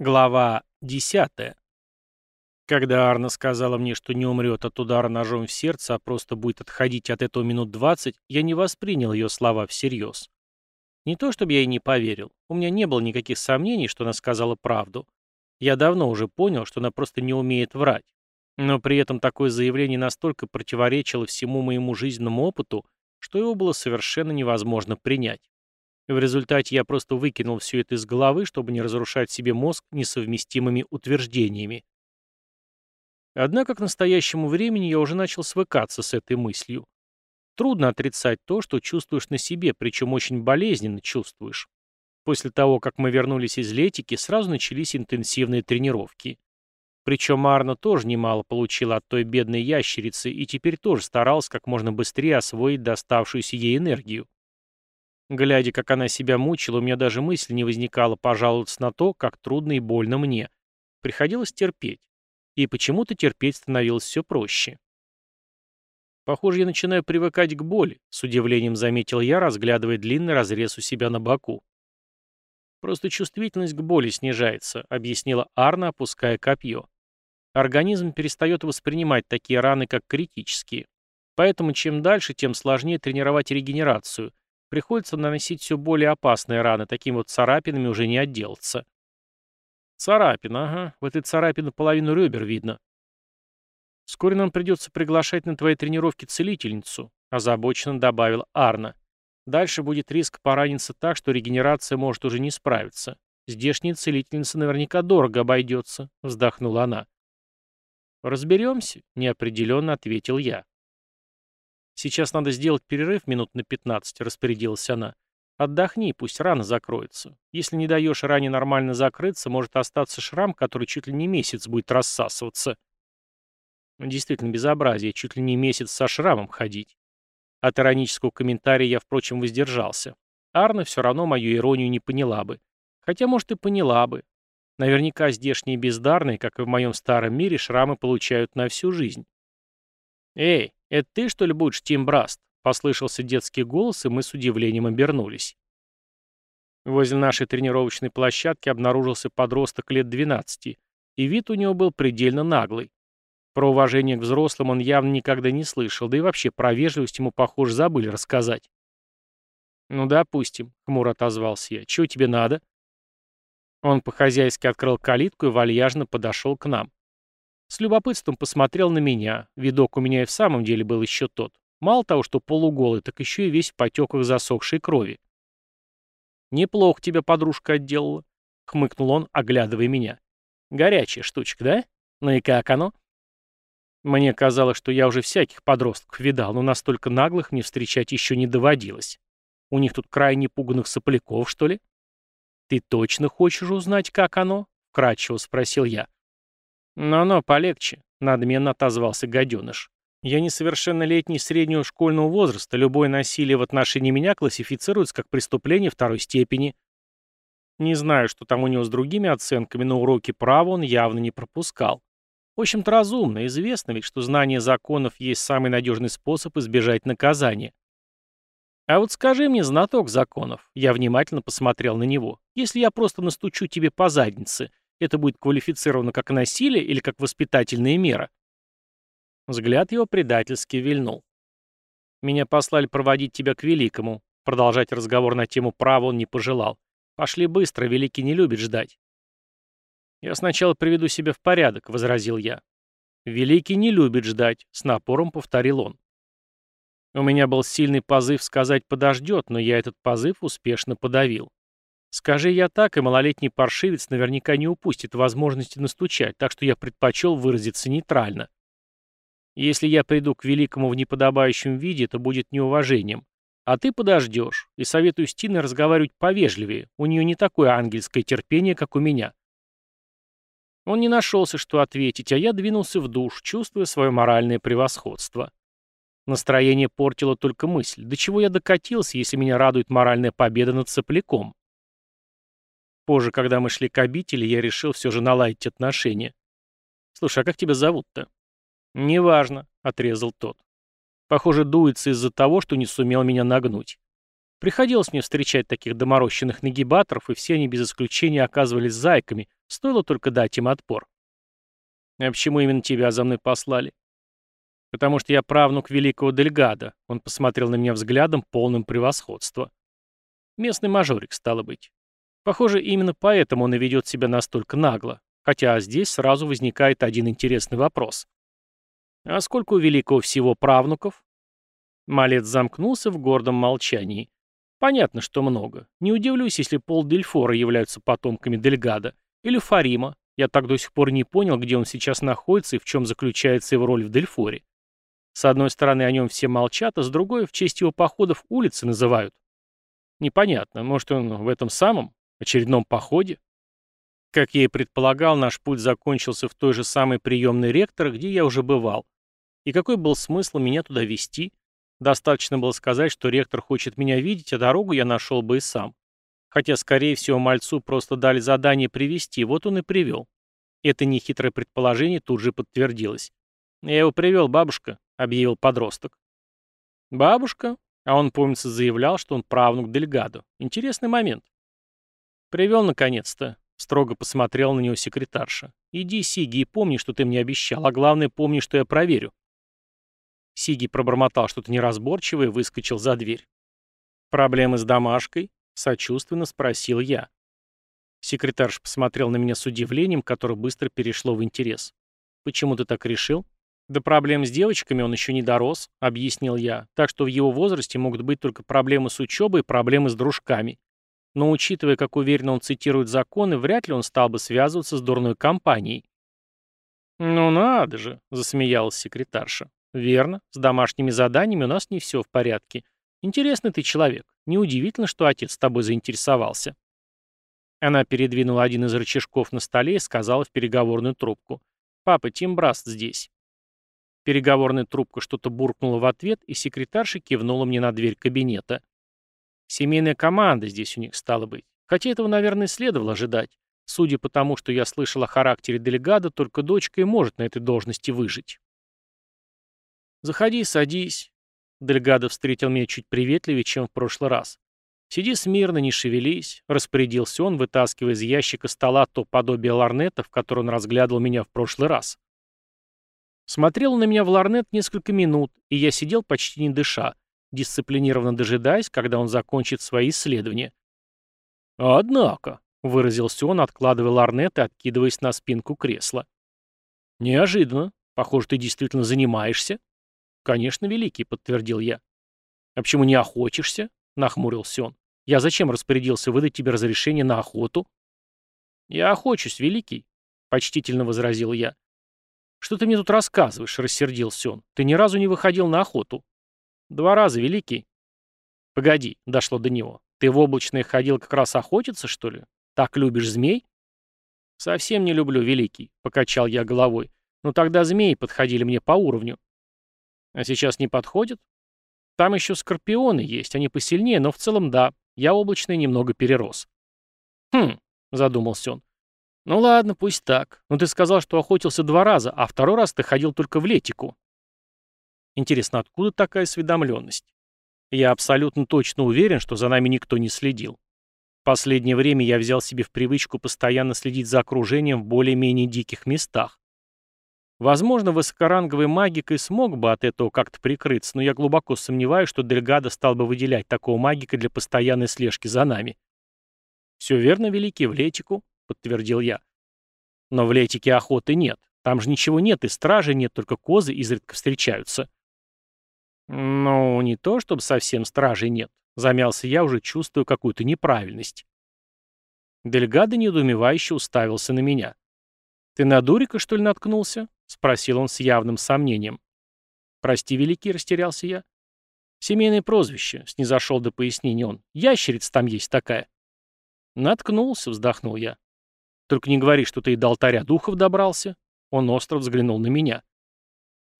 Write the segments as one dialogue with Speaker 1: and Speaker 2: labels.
Speaker 1: Глава 10. Когда Арна сказала мне, что не умрет от удара ножом в сердце, а просто будет отходить от этого минут 20, я не воспринял ее слова всерьез. Не то, чтобы я ей не поверил. У меня не было никаких сомнений, что она сказала правду. Я давно уже понял, что она просто не умеет врать. Но при этом такое заявление настолько противоречило всему моему жизненному опыту, что его было совершенно невозможно принять. В результате я просто выкинул все это из головы, чтобы не разрушать себе мозг несовместимыми утверждениями. Однако к настоящему времени я уже начал свыкаться с этой мыслью. Трудно отрицать то, что чувствуешь на себе, причем очень болезненно чувствуешь. После того, как мы вернулись из летики, сразу начались интенсивные тренировки. Причем Арна тоже немало получила от той бедной ящерицы и теперь тоже старалась как можно быстрее освоить доставшуюся ей энергию. Глядя, как она себя мучила, у меня даже мысли не возникало пожаловаться на то, как трудно и больно мне. Приходилось терпеть. И почему-то терпеть становилось все проще. Похоже, я начинаю привыкать к боли, с удивлением заметил я, разглядывая длинный разрез у себя на боку. Просто чувствительность к боли снижается, объяснила Арна, опуская копье. Организм перестает воспринимать такие раны как критические. Поэтому чем дальше, тем сложнее тренировать регенерацию, Приходится наносить все более опасные раны, такими вот царапинами уже не отделаться. Царапина, ага, в этой царапине половину ребер видно. Вскоре нам придется приглашать на твои тренировки целительницу, озабоченно добавил Арна. Дальше будет риск пораниться так, что регенерация может уже не справиться. Здешняя целительница наверняка дорого обойдется, вздохнула она. «Разберемся», — неопределенно ответил я. «Сейчас надо сделать перерыв минут на 15», — распорядилась она. «Отдохни, пусть рана закроется. Если не даешь ране нормально закрыться, может остаться шрам, который чуть ли не месяц будет рассасываться». Действительно безобразие, чуть ли не месяц со шрамом ходить. От иронического комментария я, впрочем, воздержался. Арна все равно мою иронию не поняла бы. Хотя, может, и поняла бы. Наверняка здешние бездарные, как и в моем старом мире, шрамы получают на всю жизнь. «Эй, это ты, что ли, будешь, Тим Браст?» — послышался детский голос, и мы с удивлением обернулись. Возле нашей тренировочной площадки обнаружился подросток лет 12, и вид у него был предельно наглый. Про уважение к взрослым он явно никогда не слышал, да и вообще про вежливость ему, похоже, забыли рассказать. «Ну, допустим», — хмуро отозвался я. «Чего тебе надо?» Он по-хозяйски открыл калитку и вальяжно подошел к нам. С любопытством посмотрел на меня. Видок у меня и в самом деле был еще тот. Мало того, что полуголый, так еще и весь в потеках засохшей крови. «Неплохо тебя подружка отделала», — хмыкнул он, оглядывая меня. «Горячая штучка, да? Ну и как оно?» Мне казалось, что я уже всяких подростков видал, но настолько наглых мне встречать еще не доводилось. У них тут крайне пуганных сопляков, что ли? «Ты точно хочешь узнать, как оно?» — вкратчиво спросил я. «Но-но, полегче», — надменно отозвался гаденыш. «Я несовершеннолетний среднего школьного возраста, любое насилие в отношении меня классифицируется как преступление второй степени». Не знаю, что там у него с другими оценками, но уроки права он явно не пропускал. В общем-то, разумно, известно ведь, что знание законов есть самый надежный способ избежать наказания. А вот скажи мне, знаток законов, я внимательно посмотрел на него, если я просто настучу тебе по заднице, это будет квалифицировано как насилие или как воспитательная мера? Взгляд его предательски вильнул. «Меня послали проводить тебя к Великому». Продолжать разговор на тему права он не пожелал. «Пошли быстро, Великий не любит ждать». «Я сначала приведу себя в порядок», — возразил я. «Великий не любит ждать», — с напором повторил он. У меня был сильный позыв сказать «подождет», но я этот позыв успешно подавил. Скажи я так, и малолетний паршивец наверняка не упустит возможности настучать, так что я предпочел выразиться нейтрально. Если я приду к великому в неподобающем виде, это будет неуважением. А ты подождешь, и советую с Тиной разговаривать повежливее, у нее не такое ангельское терпение, как у меня. Он не нашелся, что ответить, а я двинулся в душ, чувствуя свое моральное превосходство. Настроение портило только мысль, до чего я докатился, если меня радует моральная победа над сопляком. Позже, когда мы шли к обители, я решил все же наладить отношения. «Слушай, а как тебя зовут-то?» «Неважно», — отрезал тот. Похоже, дуется из-за того, что не сумел меня нагнуть. Приходилось мне встречать таких доморощенных нагибаторов, и все они без исключения оказывались зайками, Стоило только дать им отпор. А почему именно тебя за мной послали? Потому что я правнук великого Дельгада. Он посмотрел на меня взглядом, полным превосходства. Местный мажорик, стало быть. Похоже, именно поэтому он и ведет себя настолько нагло. Хотя здесь сразу возникает один интересный вопрос. А сколько у великого всего правнуков? Малец замкнулся в гордом молчании. Понятно, что много. Не удивлюсь, если пол Дельфора являются потомками Дельгада. Или Фарима. Я так до сих пор не понял, где он сейчас находится и в чем заключается его роль в Дельфоре. С одной стороны, о нем все молчат, а с другой, в честь его походов улицы называют. Непонятно, может, он в этом самом, очередном походе? Как я и предполагал, наш путь закончился в той же самой приемной ректора, где я уже бывал. И какой был смысл меня туда вести? Достаточно было сказать, что ректор хочет меня видеть, а дорогу я нашел бы и сам. Хотя, скорее всего, мальцу просто дали задание привести, вот он и привел. Это нехитрое предположение тут же подтвердилось. «Я его привел, бабушка», — объявил подросток. «Бабушка?» А он, помнится, заявлял, что он правнук Дельгадо. Интересный момент. «Привел, наконец-то», — строго посмотрел на него секретарша. «Иди, Сиги, и помни, что ты мне обещал, а главное, помни, что я проверю». Сиги пробормотал что-то неразборчивое и выскочил за дверь. «Проблемы с домашкой?» — сочувственно спросил я. Секретарш посмотрел на меня с удивлением, которое быстро перешло в интерес. «Почему ты так решил?» «До проблем с девочками он еще не дорос», — объяснил я, «так что в его возрасте могут быть только проблемы с учебой и проблемы с дружками. Но учитывая, как уверенно он цитирует законы, вряд ли он стал бы связываться с дурной компанией». «Ну надо же», — засмеялась секретарша. «Верно, с домашними заданиями у нас не все в порядке. Интересный ты человек. Неудивительно, что отец с тобой заинтересовался». Она передвинула один из рычажков на столе и сказала в переговорную трубку. «Папа, Тим Браст здесь». Переговорная трубка что-то буркнула в ответ, и секретарша кивнула мне на дверь кабинета. Семейная команда здесь у них стала быть. Хотя этого, наверное, следовало ожидать. Судя по тому, что я слышал о характере делегата, только дочка и может на этой должности выжить. «Заходи, садись». Дельгадо встретил меня чуть приветливее, чем в прошлый раз. «Сиди смирно, не шевелись», — распорядился он, вытаскивая из ящика стола то подобие ларнета, в котором он разглядывал меня в прошлый раз. Смотрел на меня в ларнет несколько минут, и я сидел почти не дыша, дисциплинированно дожидаясь, когда он закончит свои исследования. «Однако», — выразился он, откладывая ларнет и откидываясь на спинку кресла. «Неожиданно. Похоже, ты действительно занимаешься». «Конечно, великий», — подтвердил я. «А почему не охотишься?» — нахмурился он. «Я зачем распорядился выдать тебе разрешение на охоту?» «Я охочусь, великий», — почтительно возразил я. «Что ты мне тут рассказываешь?» — рассердился он. «Ты ни разу не выходил на охоту». «Два раза, Великий». «Погоди», — дошло до него. «Ты в облачное ходил как раз охотиться, что ли? Так любишь змей?» «Совсем не люблю, Великий», — покачал я головой. «Но тогда змеи подходили мне по уровню». «А сейчас не подходят?» «Там еще скорпионы есть, они посильнее, но в целом да, я облачный немного перерос». «Хм», — задумался он. «Ну ладно, пусть так. Но ты сказал, что охотился два раза, а второй раз ты ходил только в летику». Интересно, откуда такая осведомленность? Я абсолютно точно уверен, что за нами никто не следил. В последнее время я взял себе в привычку постоянно следить за окружением в более-менее диких местах. Возможно, высокоранговый магик и смог бы от этого как-то прикрыться, но я глубоко сомневаюсь, что Дельгадо стал бы выделять такого магика для постоянной слежки за нами. Все верно, Великий, в летику подтвердил я. Но в летике охоты нет. Там же ничего нет, и стражи нет, только козы изредка встречаются. Ну, не то, чтобы совсем стражей нет. Замялся я, уже чувствую какую-то неправильность. Дельгадо недоумевающе уставился на меня. «Ты на Дурика, что ли, наткнулся?» — спросил он с явным сомнением. «Прости, великий», — растерялся я. «Семейное прозвище», — снизошел до пояснения он. «Ящерица там есть такая». «Наткнулся», — вздохнул я. Только не говори, что ты и до алтаря духов добрался. Он остро взглянул на меня.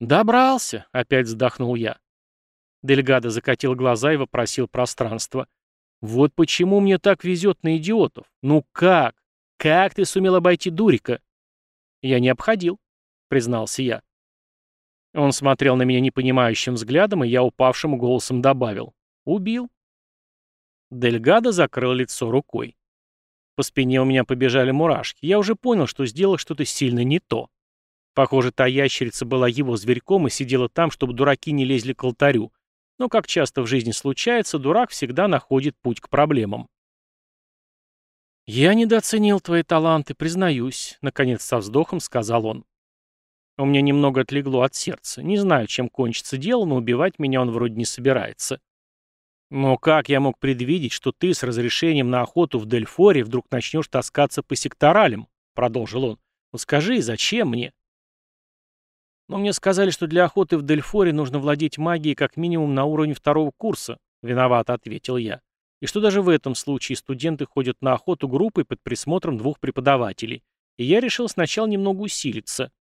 Speaker 1: «Добрался», — опять вздохнул я. Дельгадо закатил глаза и вопросил пространство. «Вот почему мне так везет на идиотов? Ну как? Как ты сумел обойти Дурика?» «Я не обходил», — признался я. Он смотрел на меня непонимающим взглядом, и я упавшим голосом добавил. «Убил». Дельгадо закрыл лицо рукой. По спине у меня побежали мурашки. Я уже понял, что сделал что-то сильно не то. Похоже, та ящерица была его зверьком и сидела там, чтобы дураки не лезли к алтарю. Но, как часто в жизни случается, дурак всегда находит путь к проблемам. «Я недооценил твои таланты, признаюсь», — наконец со вздохом сказал он. У меня немного отлегло от сердца. Не знаю, чем кончится дело, но убивать меня он вроде не собирается. Но как я мог предвидеть, что ты с разрешением на охоту в Дельфоре вдруг начнешь таскаться по секторалям? Продолжил он. Ну скажи, зачем мне? Но мне сказали, что для охоты в Дельфоре нужно владеть магией как минимум на уровне второго курса. Виновато ответил я и что даже в этом случае студенты ходят на охоту группой под присмотром двух преподавателей, и я решил сначала немного усилиться.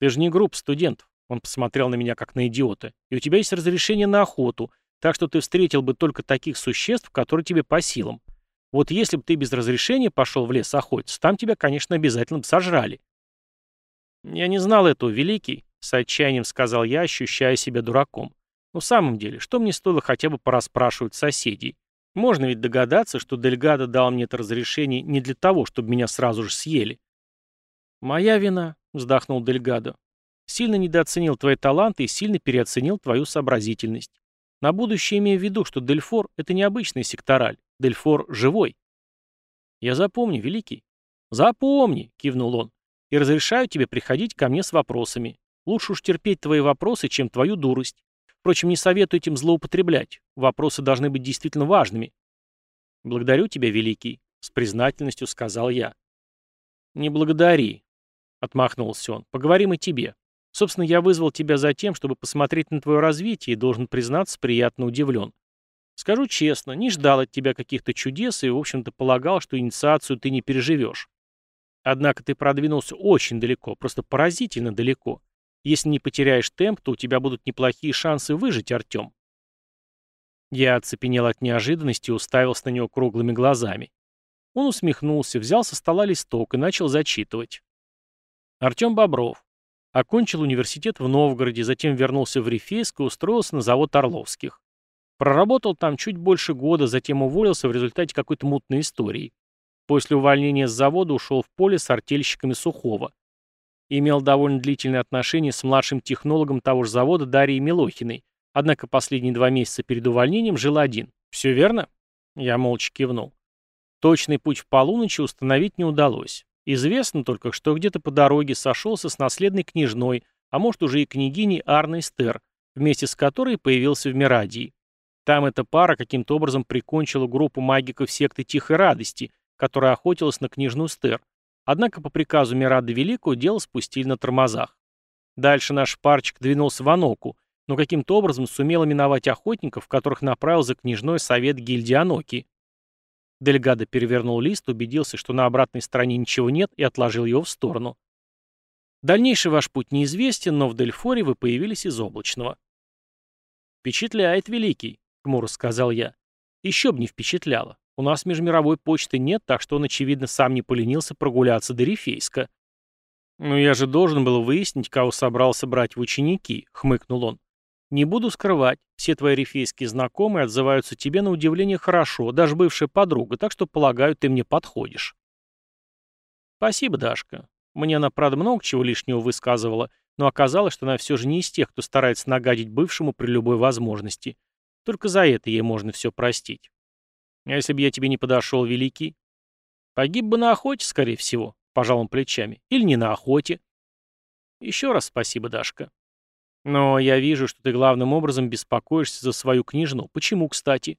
Speaker 1: «Ты же не группа студентов», — он посмотрел на меня как на идиота, «и у тебя есть разрешение на охоту, так что ты встретил бы только таких существ, которые тебе по силам. Вот если бы ты без разрешения пошел в лес охотиться, там тебя, конечно, обязательно бы сожрали». «Я не знал этого, Великий», — с отчаянием сказал я, ощущая себя дураком. «Но в самом деле, что мне стоило хотя бы пораспрашивать соседей? Можно ведь догадаться, что Дельгадо дал мне это разрешение не для того, чтобы меня сразу же съели. «Моя вина», — вздохнул Дельгадо. «Сильно недооценил твои таланты и сильно переоценил твою сообразительность. На будущее имею в виду, что Дельфор — это не обычный сектораль. Дельфор — живой». «Я запомню, Великий». «Запомни», — кивнул он. «И разрешаю тебе приходить ко мне с вопросами. Лучше уж терпеть твои вопросы, чем твою дурость. Впрочем, не советую этим злоупотреблять. Вопросы должны быть действительно важными. «Благодарю тебя, Великий», — с признательностью сказал я. «Не благодари», — отмахнулся он. «Поговорим о тебе. Собственно, я вызвал тебя за тем, чтобы посмотреть на твое развитие и, должен признаться, приятно удивлен. Скажу честно, не ждал от тебя каких-то чудес и, в общем-то, полагал, что инициацию ты не переживешь. Однако ты продвинулся очень далеко, просто поразительно далеко. Если не потеряешь темп, то у тебя будут неплохие шансы выжить, Артем. Я оцепенел от неожиданности и уставился на него круглыми глазами. Он усмехнулся, взял со стола листок и начал зачитывать. Артем Бобров. Окончил университет в Новгороде, затем вернулся в Рифейск и устроился на завод Орловских. Проработал там чуть больше года, затем уволился в результате какой-то мутной истории. После увольнения с завода ушел в поле с артельщиками Сухого имел довольно длительные отношения с младшим технологом того же завода Дарьей Милохиной, однако последние два месяца перед увольнением жил один. Все верно? Я молча кивнул. Точный путь в полуночи установить не удалось. Известно только, что где-то по дороге сошелся с наследной княжной, а может уже и княгиней Арной Стер, вместе с которой появился в Мирадии. Там эта пара каким-то образом прикончила группу магиков секты Тихой Радости, которая охотилась на княжну Стер, Однако по приказу Мирады Великого дело спустили на тормозах. Дальше наш парчик двинулся в Аноку, но каким-то образом сумел миновать охотников, которых направил за княжной совет гильдии Аноки. Дельгадо перевернул лист, убедился, что на обратной стороне ничего нет, и отложил его в сторону. Дальнейший ваш путь неизвестен, но в Дельфоре вы появились из облачного. «Впечатляет, Великий», — хмуро сказал я. «Еще б не впечатляло. У нас межмировой почты нет, так что он, очевидно, сам не поленился прогуляться до Рифейска. «Но я же должен был выяснить, кого собрался брать в ученики», — хмыкнул он. «Не буду скрывать, все твои рифейские знакомые отзываются тебе на удивление хорошо, даже бывшая подруга, так что, полагаю, ты мне подходишь». «Спасибо, Дашка. Мне она, правда, много чего лишнего высказывала, но оказалось, что она все же не из тех, кто старается нагадить бывшему при любой возможности. Только за это ей можно все простить. А если бы я тебе не подошел, великий? Погиб бы на охоте, скорее всего, пожал он плечами. Или не на охоте. Еще раз спасибо, Дашка. Но я вижу, что ты главным образом беспокоишься за свою княжну. Почему, кстати?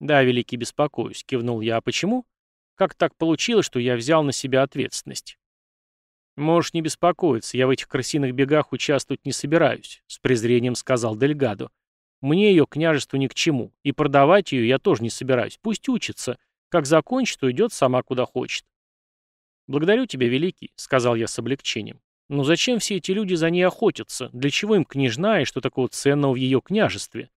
Speaker 1: Да, великий, беспокоюсь, кивнул я. А почему? Как так получилось, что я взял на себя ответственность? Можешь не беспокоиться, я в этих крысиных бегах участвовать не собираюсь, с презрением сказал Дельгадо. Мне ее княжество ни к чему, и продавать ее я тоже не собираюсь. Пусть учится. Как закончит, уйдет сама куда хочет. «Благодарю тебя, Великий», — сказал я с облегчением. «Но зачем все эти люди за ней охотятся? Для чего им княжна и что такого ценного в ее княжестве?»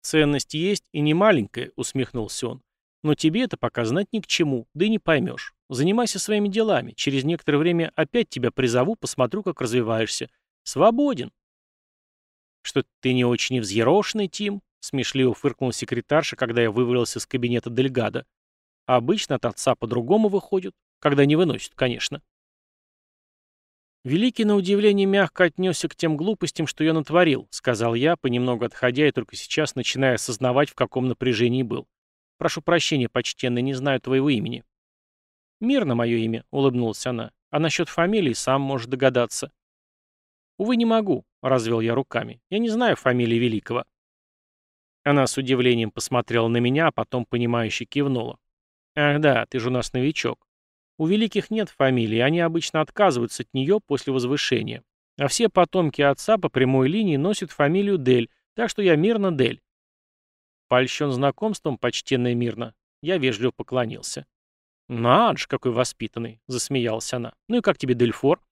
Speaker 1: «Ценность есть и не маленькая», — усмехнулся он. «Но тебе это пока знать ни к чему, да и не поймешь. Занимайся своими делами. Через некоторое время опять тебя призову, посмотрю, как развиваешься. Свободен». «Что ты не очень взъерошенный, Тим?» — смешливо фыркнул секретарша, когда я вывалился из кабинета Дельгада. а обычно от отца по-другому выходят, когда не выносят, конечно. Великий, на удивление, мягко отнесся к тем глупостям, что я натворил, сказал я, понемногу отходя и только сейчас начиная осознавать, в каком напряжении был. Прошу прощения, почтенный, не знаю твоего имени. Мирно мое имя, улыбнулась она. А насчет фамилии сам можешь догадаться. Увы, не могу, развел я руками. Я не знаю фамилии Великого. Она с удивлением посмотрела на меня, а потом понимающе кивнула. «Ах да, ты же у нас новичок. У великих нет фамилии, они обычно отказываются от нее после возвышения. А все потомки отца по прямой линии носят фамилию Дель, так что я мирно Дель». Польщен знакомством, почтенная мирно. Я вежливо поклонился. «Надж, какой воспитанный!» — засмеялась она. «Ну и как тебе Дельфор?»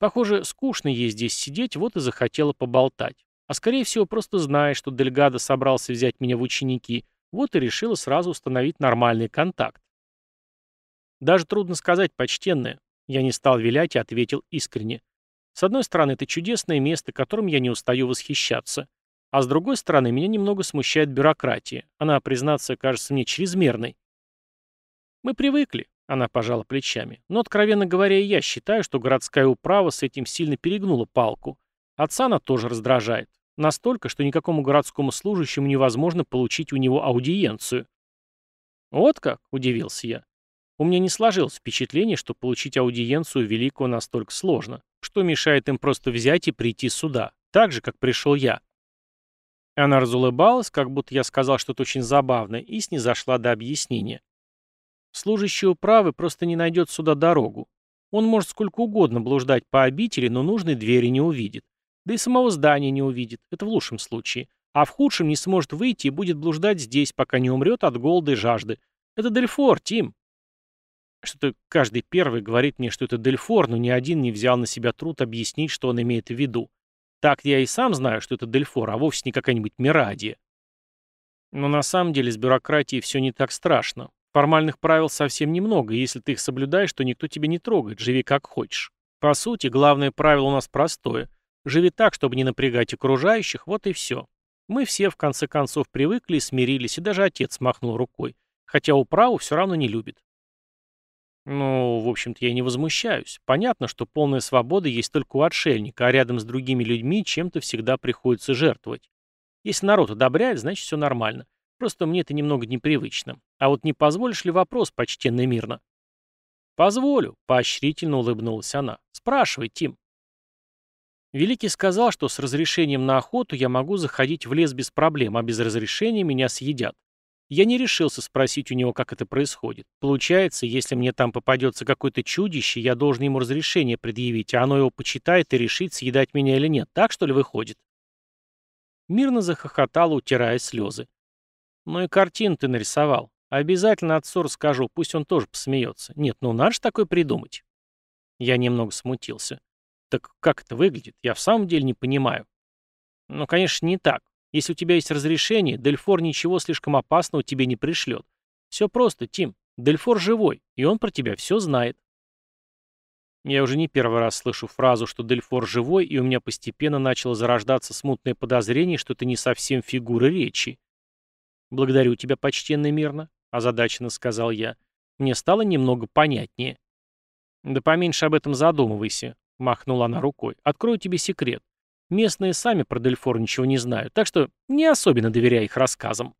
Speaker 1: Похоже, скучно ей здесь сидеть, вот и захотела поболтать. А скорее всего просто зная, что Дельгадо собрался взять меня в ученики, вот и решила сразу установить нормальный контакт. Даже трудно сказать, почтенная. Я не стал вилять и ответил искренне. С одной стороны, это чудесное место, которым я не устаю восхищаться. А с другой стороны, меня немного смущает бюрократия. Она, признаться, кажется мне чрезмерной. Мы привыкли, она пожала плечами. Но, откровенно говоря, я считаю, что городская управа с этим сильно перегнула палку. Отца она тоже раздражает. Настолько, что никакому городскому служащему невозможно получить у него аудиенцию. «Вот как?» – удивился я. У меня не сложилось впечатление, что получить аудиенцию великого настолько сложно. Что мешает им просто взять и прийти сюда, так же, как пришел я? Она разулыбалась, как будто я сказал что-то очень забавное, и снизошла до объяснения. Служащий управы просто не найдет сюда дорогу. Он может сколько угодно блуждать по обители, но нужной двери не увидит. Да и самого здания не увидит, это в лучшем случае. А в худшем не сможет выйти и будет блуждать здесь, пока не умрет от голода и жажды. Это Дельфор, Тим. Что-то каждый первый говорит мне, что это Дельфор, но ни один не взял на себя труд объяснить, что он имеет в виду. Так я и сам знаю, что это Дельфор, а вовсе не какая-нибудь Мирадия. Но на самом деле с бюрократией все не так страшно. Формальных правил совсем немного, если ты их соблюдаешь, то никто тебя не трогает, живи как хочешь. По сути, главное правило у нас простое – Живи так, чтобы не напрягать окружающих, вот и все. Мы все, в конце концов, привыкли и смирились, и даже отец махнул рукой, хотя управу все равно не любит. Ну, в общем-то, я не возмущаюсь. Понятно, что полная свобода есть только у отшельника, а рядом с другими людьми чем-то всегда приходится жертвовать. Если народ одобряет, значит все нормально. Просто мне это немного непривычно. А вот не позволишь ли вопрос, почтенный мирно? Позволю, поощрительно улыбнулась она. Спрашивай, Тим. Великий сказал, что с разрешением на охоту я могу заходить в лес без проблем, а без разрешения меня съедят. Я не решился спросить у него, как это происходит. Получается, если мне там попадется какое-то чудище, я должен ему разрешение предъявить, а оно его почитает и решит, съедать меня или нет. Так, что ли, выходит? Мирно захохотала, утирая слезы. Ну и картину ты нарисовал. Обязательно отцу расскажу, пусть он тоже посмеется. Нет, ну надо же такое придумать. Я немного смутился. Так как это выглядит? Я в самом деле не понимаю. Ну, конечно, не так. Если у тебя есть разрешение, Дельфор ничего слишком опасного тебе не пришлет. Все просто, Тим. Дельфор живой, и он про тебя все знает. Я уже не первый раз слышу фразу, что Дельфор живой, и у меня постепенно начало зарождаться смутное подозрение, что это не совсем фигура речи. «Благодарю тебя, почтенный мирно», — озадаченно сказал я. Мне стало немного понятнее. «Да поменьше об этом задумывайся», Махнула она рукой. «Открою тебе секрет. Местные сами про Дельфор ничего не знают, так что не особенно доверяй их рассказам».